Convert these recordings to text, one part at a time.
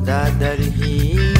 that he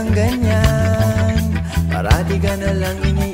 ng ganyan. Parati ka na lang iniisip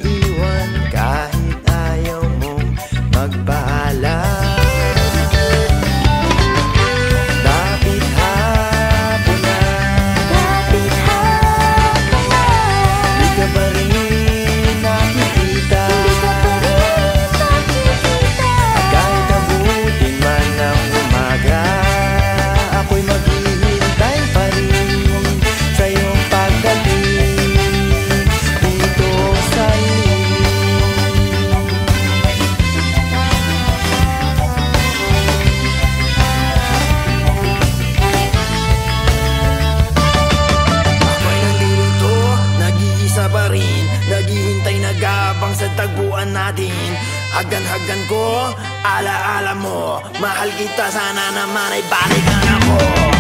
tagpuan natin. Hagan-hagan ko, alaala -ala mo. Mahal kita sana naman ay balikan ako.